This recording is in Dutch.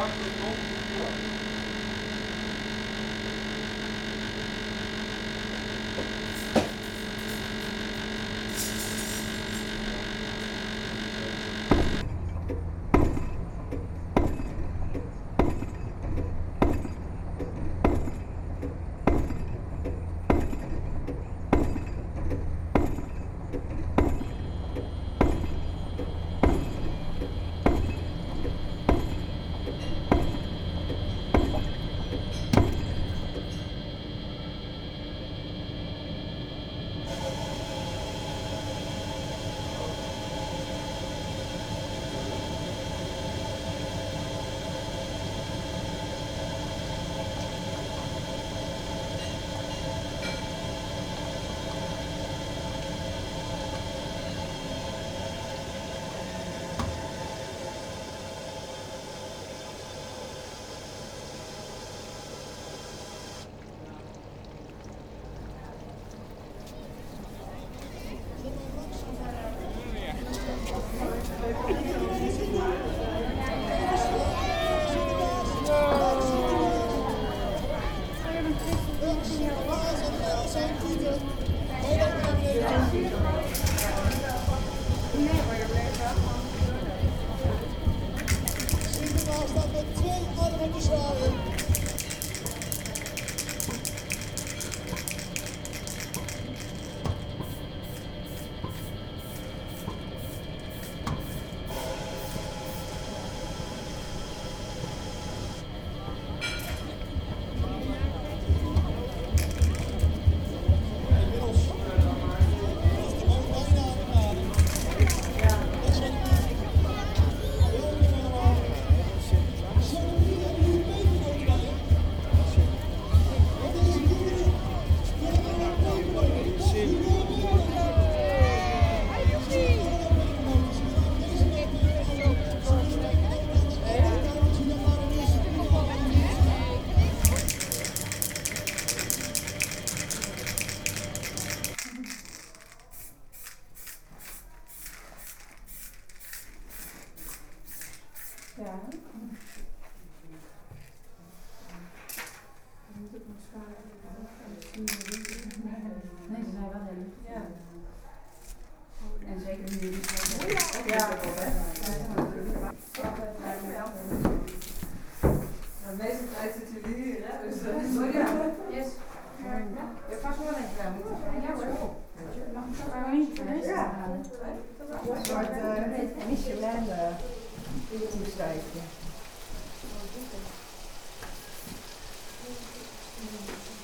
Obrigado, 说。ja, yes. Je past wel even Ja Ja. Michelin in. Thank.